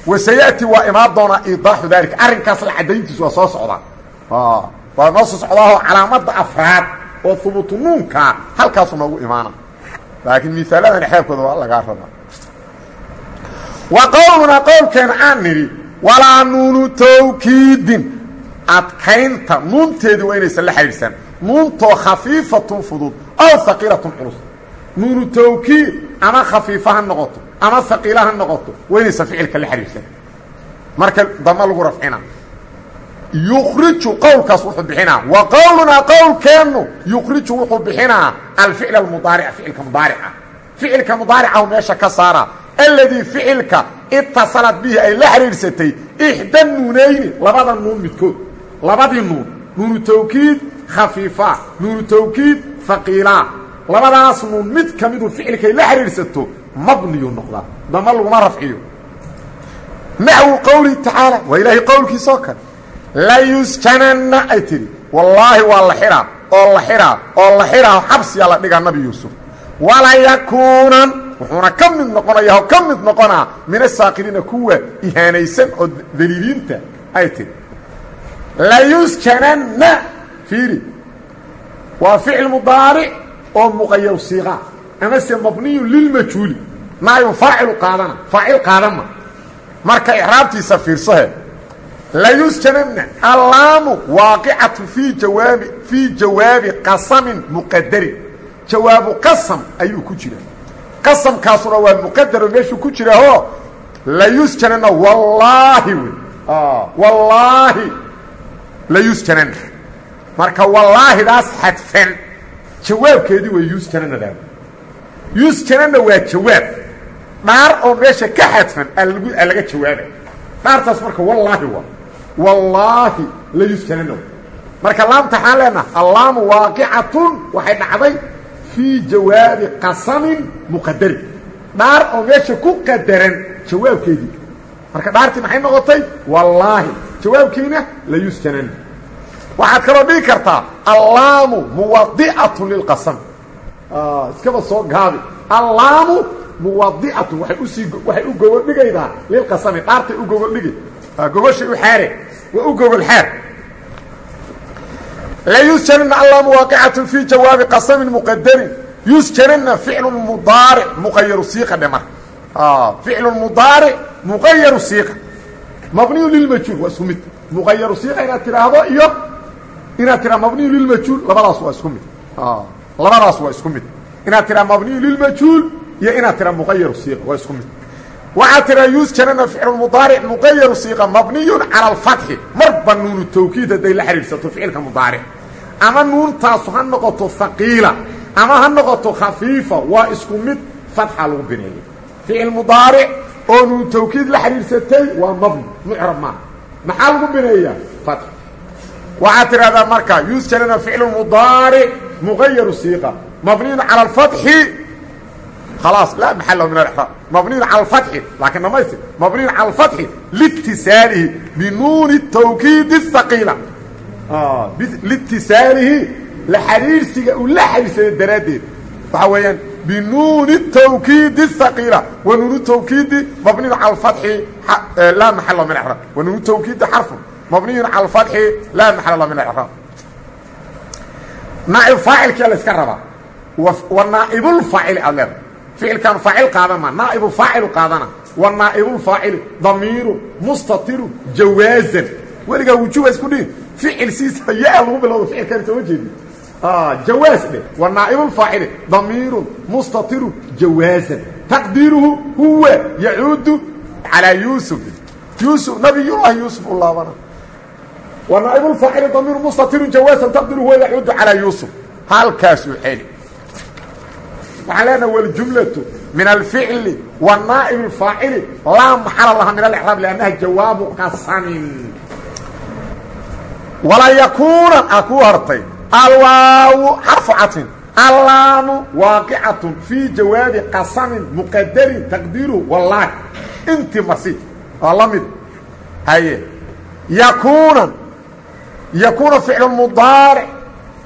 Wasayaati waa imaan doonaa iidaaxu daalika. Arrinkaas la caddayntiisu waa soo socdaa. Waa noo soo socdaahoo calaamadda afraad oo hubuutu nuunkaa halkaasu noogu imaana. Laakiin miaaladan xeebkooda waa lagaa rabaa. Wa qowlunaa qowlkeena aan nidhi walaa nuunu tawkiidin. Adkaynta nuunteedii waa inaysan la xidhiidhsan. Nuuntoo khafiifatun fudud aw haqiilatun culus. Nuunu tawkiid ama khafiifa ha noqoto ama haqiila ha noqoto waa inaysan ficilka la xidhiidhsan marka dama lagu rafcina. Yukriju qowlkaas wuxuu bixinaa. Wa qowlunaa qowlkeennu yukriju wuxuu bixinaa alficl almudaaric ficilka mudaarica. Ficilka mudaaricahu meesha ka saara alladii ficilka itasalad bihi ay la xidhiidsatay ixda nuunayni labada nuun midkood. Labadii nuun. Nuunu tawkiid khafiifa. Nuunu tawkiid haqiilaa labadaas nuun mid ka miduu ficilkay la xidhiidhsato mabniyu noqdaa dama laguma rafciyo. Naxwu qowlihi tacaala waa ilaahay qowlkiisoo kale. Layusjananna ay tidhi wallaahi waa la xidhaa oo la xidhaa oo la xidhaa xabsiyaa la dhigaa nabi yuusuf. Walayakuunan wuxuuna ka mid noqonaya oo ka mid noqonaa min asaakiriina kuwa ihaanaysan oo daliiliinta ay tidhi. Layusjananna fiiri waa ficil mudaaric oo muqayar siiqa. Amase mabniyu lilmajhuuli naayun faacilu qaadana faacil qaadanma marka icraabtiisa fiirsahe layusjananna allaamu waaqicatu fii jawaabi fii jawaabi qasamin muqadarin jawaabu qasam ayuu ku jira. Qasamkaasuna waa muqadaro meeshuu ku jirahoo layusjananna wallaahi wey wallaahi. Layusjananna marka wallaahidaas xadfan jawaabkeedii way yusjananadaada yusjananna waa jawaab. Dhaar oo meesha ka xadfan aa laga jawaabay dhaartaas marka wallaahi waa wallaahi la yusjananna marka laamta waxaan leenaha allaamu waaqicatun waxay dhacday fii jawaabi qasamin muqadarin dhaar oo meesha ku qadaran jawaabkeedii. Marka dhaartii maxay noqotay? Wallaahi. Jawaabkiina la yusjananna waxaad kaloo dhigi kartaa allaamu muwadi'atun lilqasam iskaba soo gaabi allaamu muwadi'atun waay u sii waxay u gogol dhigaydaa lilqasami dhaartay u gogol dhigi gogoshay u xaare waa u gogol xaar. La yusjanana allaamu waaqicatun fii jawaabi qasamin muqadarin yusjanana ficlu mudaaric muqayaru siiqa dhe marka ficlu mudaaric muqayaru siiqa. Mabniyu lilmajhuul waa isku mid. Muqayaru siiqa inaad tidhaahdo iyo inaad tiraa mabniyu lilmajhuul labadaas waa isku mid. Labadaas waa isku mid. Inaad tiraa mabniyu lilmajhuul iyo inaad tiraa muqayaru siiqa waa isku mid. Waxaad tiraa yusjanana ficlu mudaaric muqayaru siiqa mabniyun cala alfatxi marba nuunu tawkiid hadday la xidhiidhsato ficilka mudaaric ama nuuntaasu ha noqoto haqiila ama ha noqoto khafiifa waa isku mid fatxa lagu bineeyey. Ficil mudaaric oo nuunu tawkiid la xidhiidhsatay waa mabni mucrab maaha maxaa lagu bineeyaa? Fatx waxaad tidhahdaa marka yusjanana ficlu mudaaric muqayaru siiqa mabniyun cala alfatxi khalaas laa maxala min alexraab mabniyun cala alfatxi laakiin dhamaystir mabniyun cala alfatxi liitisaalihi binuuni tawkiidi haqiila liitisaalihi la xidhiidhsiga uu la xidhiidhsaday daraaddeed. Waxaa weeyaan binuuni tawkiidi haqiila wa nuunu tawkiidi mabniyun cala alfatxi laa maxala min exraab wa nuunu tawkiidi xarfun mabniyun cala alfatxi laa maxala la min alexraab naa'ib faacilkia la iska rabaa wa naa'ibulfaacili aad leedahay. Ficilkan faacil qaadama naa'ibu faacilu qaadana. Wa naa'ibulfaacili damiiru mustatiru jawaazan weligaa wujuba isku dhihin ficil siisa yaa lagu bilowdo ficilkan sooma jeedi. Jawaaz dheh wa naa'ibulfaacili damiirun mustatiru jawaazan taqdiiruhu huwa yacuudu calaa yuusuf. Yuusuf nabiyullaahi yuusuf u laabana damiiru mustatiru jawaazan taqdiiruhu huwa yacuudu calaa yuusuf halkaasuu xeli. Waxaan leenaha waljumlatu min alficli wa naa'ib alfaacili laa maxala laha min alexraab liannaha jawaabu qasamin walaa yakuunan aa kuu hartay alwaawu xarfu catin allaamu waaqicatun fii jawaabi qasamin muqadarin taqdiiruhu wallaahi intii marsi waa yakuuna ficlu mudaaric.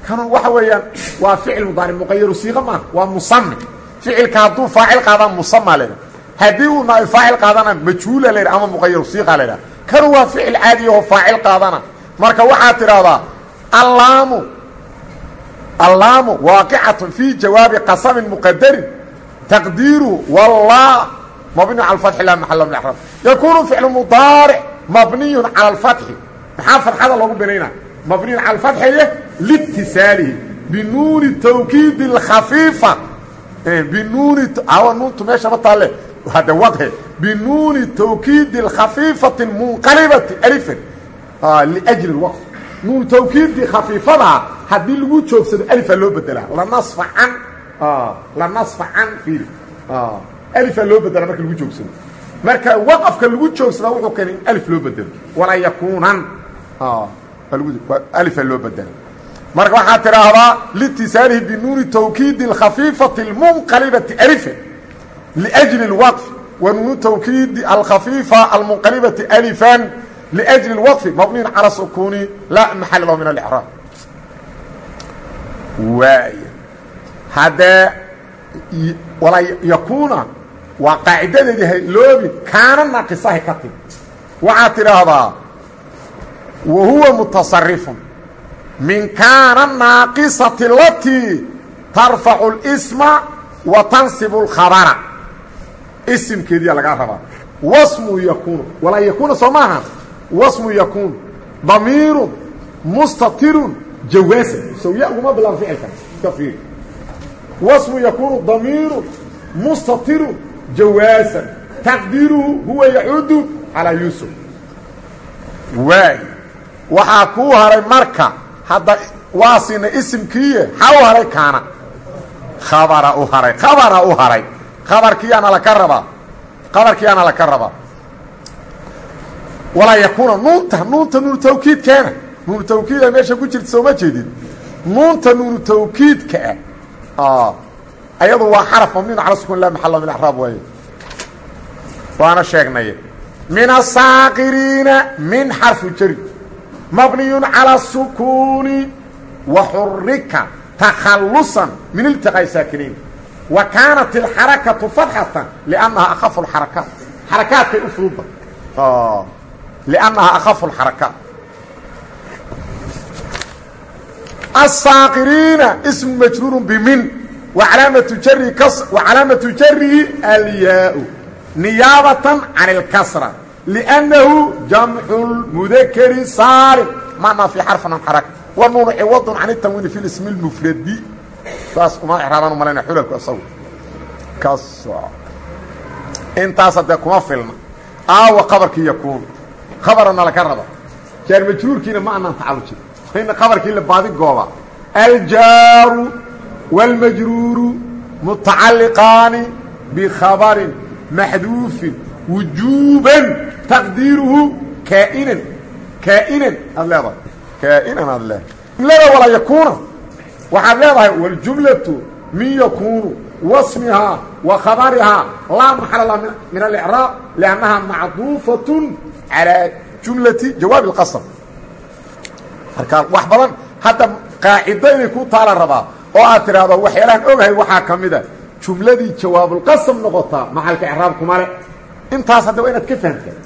Kanu waxa weeyaan waa ficil mudaaric muqayaru siiqa maaha waa musami ficilka hadduu faacil qaadana musama laydha haddii uu naai faacil qaadana majhuula laydha ama muqayaru siiqa laydha kanu waa ficil caadi oo faacil qaadana marka waxaad tidhaahdaa allaamu allaamu waaqicatun fii jawaabi qasamin muqadarin taqdiiruhu wallah mabniyu cala alfatxi laa maxala min axraab yakuunu ficlu mudaaric mabniyun cala alfatxi maxaa farxada loogu binaynaa mabniin cala alfatxaye liitisaalihi binuuni tawkiidi اlkhafiifa eh, binuuni awa nuuntu meeshama taalle. Hadde wadhe. Binuuni tawkiidi khafiifati munqalibati alifan ah, liajli اlwaqf nuun tawkiiddii khafiifadaa haddii lagu joogsado alifaa loo bedelaa lanasfa can. Ah, lanasfa can fiil ah, alifaa loo bedelaa marka lagu joogsado. Marka waqafka lagu joogsada wuxuu keenay in alif loo bedelo walaa yakuunan alifaa loo bedela marka waxaa tidhaahdaa liitisaalihi binuuni tawkiidi اlkhafiifati اlmunqalibati alifan liأjli اlwaqf wa nuunu tawkiidi alkhafiifa almunqalibati alifan liأjli اlwaqfi mabniyin calى sukuuni laa maxal lahu min alcraab waay haddee walaa yakuuna waa qaacidadeedii hayloobin kaana naaqisahay ka timi waxaad tidhaahdaa wa huwa mutasarifun min kaana naaqisati alatii tarfacu اlsma wa tansibu اlkhabara isimkeediyaa lagaa rabaa. Wasmu yakuunu walaa yakuuna soo maaha. Wasmu yakuun damiirun. Mustatirun. Jawaasan. Sawya uguma bilaan ficilkan iska fiiri. Wasmu yakuunu damiirun. Mustatirun. Jawaasan. Taqdiiruhu huwa yacuudu calaa yuusuf. Waay waxaa kuu haray marka hadda waa siina isimkiiye xa u haray kaana? Khabara u haray khabara u haray. Khabarkiyaana laka rabaa khabarkiyaana laka rabaa. Walaa yakuuna nuunta nuunta nuunu tawkiid keena nuunu tawkiida meesha ku jirta sooma jeedid nuunta nuunu tawkiidka ah. Ayadu waa xaraf mamnuun cala sukun la maxalla min axraab waaye waana sheegnay. Min asaaqiriina min xarfu jari mabniyun calى sukuuni wa xurika takhalusan min iltiqaa saakiniin wa kaanat اlxarakatu fatxatan liannahaa akhafu اxarakaat xarakaadkay u fududa liannahaa akhafu اlxarakaat aلsaaqiriina ismu majruuru bimin wacalaamatu jari wacalaamatu jarihi alyaa niyaabatan can اlkasra لأnnahu jamcu اlmudakri saalim macnaa fii xarfan an xaraka wa nuunu ciwadun can اtanwiini fi ismi اlmufradi saas uma exraabaan umalayna xulalku asagu ka soco intaas haddee kuma filna aawa qabarkii yakuun khabarana laka raba jaar majruurkiina ma anaan tacalujin ina qabarkii la baadi gooba aljaaru wاlmajruuru mutacaliqaani bikhabarin maxduufin wujuuban taqdiiruhu kaainan kaainan aad leedahay kaainan aad leedahay. Jumlada walaa yakuuna waxaad leedahay waljumlatu min yakuunu wasmihaa wa khabarihaa laa maxala lah min alicraab liannaha macduufatun calaa jumlati jawaab اlqasr marka wax badan hadda qaacido inay ku taala rabaa oo aad tidhaahdo waxyaalahan ogahay waxaa ka mida jumladii jawaabulqasam noqotaa maxalka icraabkumale intaas hadda waa inaad ka fahamtaa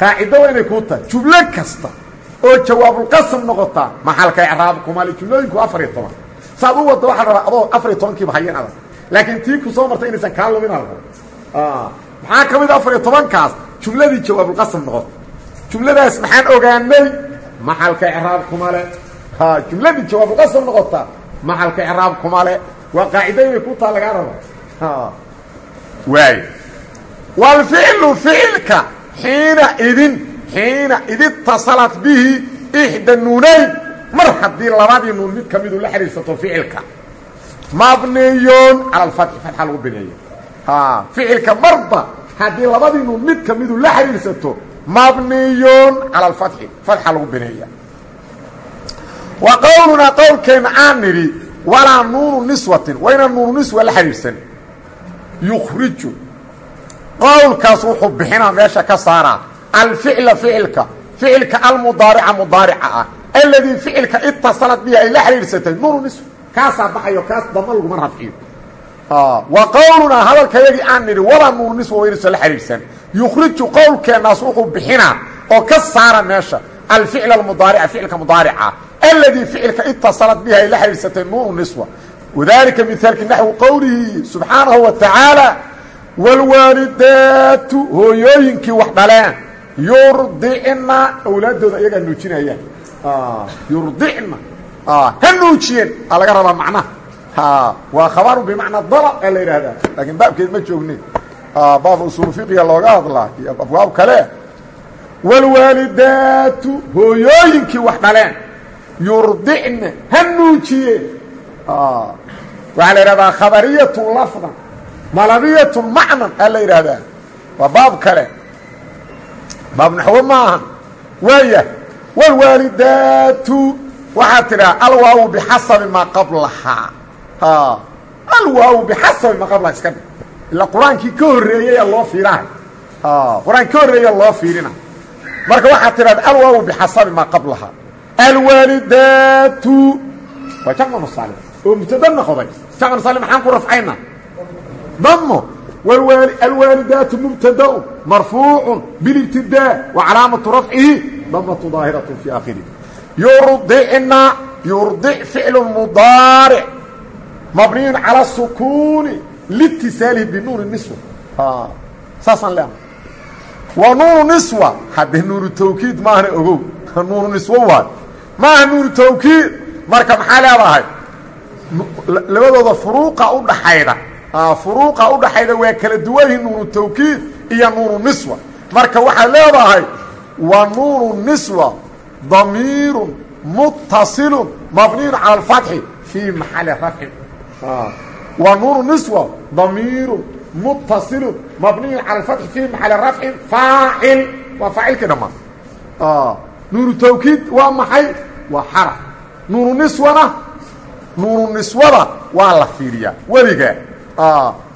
qaacido waa inay kuu tahay jumlo kasta oo jawaabulqasam noqotaa maxalka icraab kuma le jumlooyinku afar iyo toban? Saad u wadda waxaa rabaa adoo afar iyo tobankiiba hayan adag. Laakiin tii ku soo martay inaysan kaa lumin al maxaa ka mid a afar iyo tobankaas? Jumladii jawaabulqasam noqota. Jumladaas maxaan ogaanay maxalka icraab kuma le jumladii jawaabulqasam noqotaa maxalka icraab kuma le waa qaacido inay ku taa lagaa raba waay waalficlu ficilka xiina idin xiina iditasalat bihi ixda nuunayn mar haddii labadii nuun mid ka midu la xidhiidsato ficilka mabniyon cala alfatxi fatxa lagu bineeyo. Ficilka marba haddii labadii nuun mid ka midu la xidhiidsato mabniyon cala alfatxi fatxa lagu bineeya. Wa qowlunaa qowlkeenna aan nidhi walaa nuunu niswatin wayna nuunu niswa la xidhiidhsan. Yukriju qowlkaas wuxuu bixina meesha ka saaraa alficla ficilka ficilka almudaarica mudaarica ah aladii ficilka itasalad bihi ay la xiriirsatay nunu is kaasaa baxayo kaas dama laguma rafciyo. Ah, wa qowlunaa hadalkayagii aan nidhi wadaa nuunu nis waynusa la xiriirsan. Yukhriju qowlkeennaas wuxuu bixinaa oo ka saara meesha alficla almudaarica ficilka mudaarica aladii ficilka itasalad bihi ay la xiriirsatay nuunu niswa wadaalika mihaalki naxwi qowlihi subxaanahu wa tacaala wاlwaalidaatu hooyooyinkii wax dhaleen. Yurdicna awlaadooda iyagaa nuujinayaan. Yurdicna ha nuujiyeen. A laga rabaa macnaha waa khabaru bimacnaa dalb a la yidhaahdaa. Laakiin baabkeed ma joognin. Baab usul fiqiga looga hadlaa iyo abwaab kale. Wاlwaalidaatu hooyooyinkii wax dhaleen. Yurdicna ha nuujiyeen. Waxaa la idhahdaa khabariyatu lafdan malaniyatu macnan aa la yidhaahdaa waa baab kale. Baab naxwo ma ahan waaya wlwaalidaatu waxaad tidhaha alwaawu bixasabi maa qablahaa alwaawu bixasabi maa qablahaa iska dhig ila qur'aankii ka horreeyaya loo fiirahay qur'aanki ka horreeya loo fiirina. Marka waxaad tidhahda alwaawu bixasabi maa qablahaa alwaalidaatu waa jamcu musaalim oo mubtada noqday. Jamcu musaalim maxaan ku rafcayna damo alwaalidaatu mubtadau marfuucu bilibtida wa calaamatu rafcihi damatu daahiraة fi akhiri yurdicna yurdic ficlu mudaaric mabniyun calى sukuuni liitisaalihi binuuni niswa saasaan leena waa nuunu niswa haddee nuunu tawkiid maahana ogow nuunu niswo waayo maaha nuunu tawkiid marka maxaa leedahay labadooda furuuqa u dhaxayda furuuqa udhaxayda waa kala duwanyihin nuunu tawkiid iyo nuunu niswa. Marka waxaad leedahay wa nuunu niswa damiiru muttasilu mabniyu cala alfatxi fii maxali rafcin wa nuunu niswa damiiru muttasilu mabniyu cala alfatxi fii maxali rafcin faacil. Waa faacilkii dhammaan nuunu tawkiid waa maxay? Waa xaraf. Nuunu niswana nuunu niswada waa la fiiriyaa. Weliga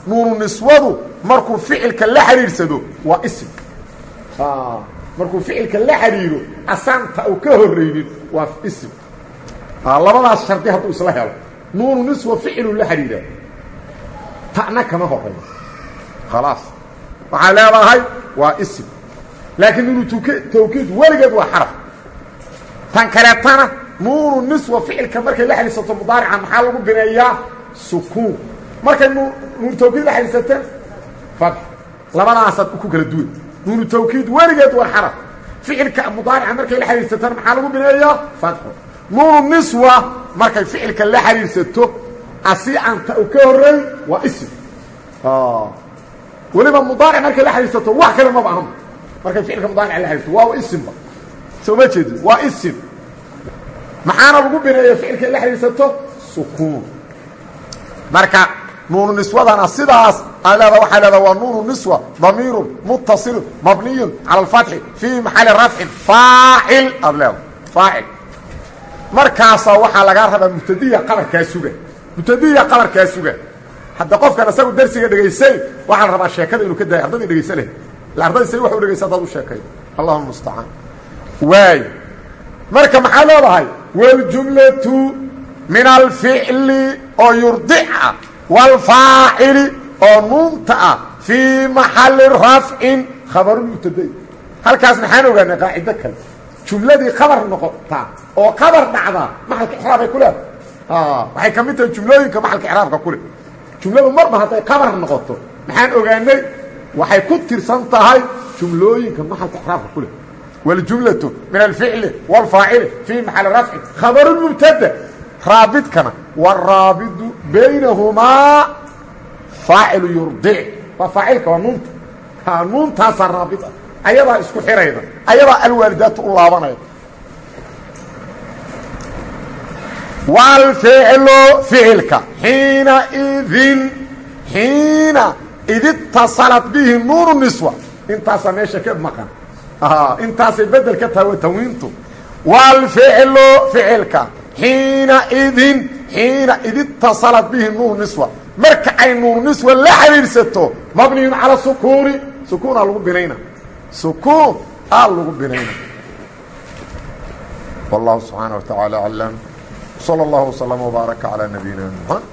nuunu niswadu markuu ficilka la xidhiidsado waa ism markuu ficilka la xidhiiro asaanta u ka horraynin waa ism labadaas shardi hadduu isla helo nuunu niswa ficiluu la xidhiiraa ta'na kama horeeyo khalaas waxaa leedahay waa ism laakiin nuunu tawkiid weligeed waa xaraf tan kaleetana nuunu niswa ficilka markay la xidhiidsato mudaarica maxaa lagu bineeyaa sukuun markay nuunu tawkiid la xidhiidsateen fatx labadaasaad ku kala duwan. Nuunu tawkiid weligeed waa xaraf. Ficilka mudaarica markay la xidhiidsataan maxaa lagu bineeyaa? Fatxo nuunu niswa markay ficilka la xidhiidsato asi anta u ka horreey waa ism. Weliba mudaaric markay la xidhiidsato wax kale maba ahan markay ficilka mudaarica la xidhiidsato waa isimba soo ma jeedi waa isim maxaana lagu bineeya ficilkay la xidhiidsato sukuun. Marka nuunu niswadana sidaas aa leeda waxaa leeda waa nuunu niswa damiirun muttasilun mabniyun cala alfatxi fii maxali rafcin faacil aad leeda faacil. Markaasaa waxaa lagaa rabaa mubtadiya qabarkaa suga mubtadiya qabarkaa suga. Hadda qofkan isagu darsiga dhegaysay waxaa la rabaa sheekada inuu ka daayo ardadii dhegaysa leh. Ila ardadii say wax u dhegaysa hadaad u sheekayo allahuma mustacaan. Waay. Marka maxaa leedahay waljumlatu min alficli oo yurdica wاlfaacili oo nuunta ah fii maxali rafcin khabarulmubtadayn halkaas maxaan ogaanay qaacido kale jumladii kabar noqotaa oo kabar dhacdaa maxalka ixraabay ku leedahay waxay ka mid tahay jumlooyinka maxalka ixraabka ku leh jumladu marba hadday kabar noqoto maxaan ogaanay waxay ku tirsan tahay jumlooyinka maxalka ixraabka ku leh waljumlatu min alficli wاlfaacili fii maxali raabidkana wraabidu baynahumaa faacilu yurdic. Waa faacilka waa nuunta. Nuuntaasaa raabid ah. Ayadaa isku xirayda ayadaa alwaalidaata u laabanayda walficlu ficilka xiina idin xiina iditasalat bihi nuunu niswa. Intaasaa meesha ka maqan. Intaasay bedel ka tahay waa tanwiintu. Walficlu ficilka xiinaidin xiina iditasalat bihi nuunu niswa. Marka ay nuunu niswa la xiriirsato mabniyun cala sukuuni sukuunaa lagu binayna. Sukuun aa lagu binayna. Wallahu subxaana wa tacaala aclam sala allahu wslama wbaaraka calaa nabiyina muxamed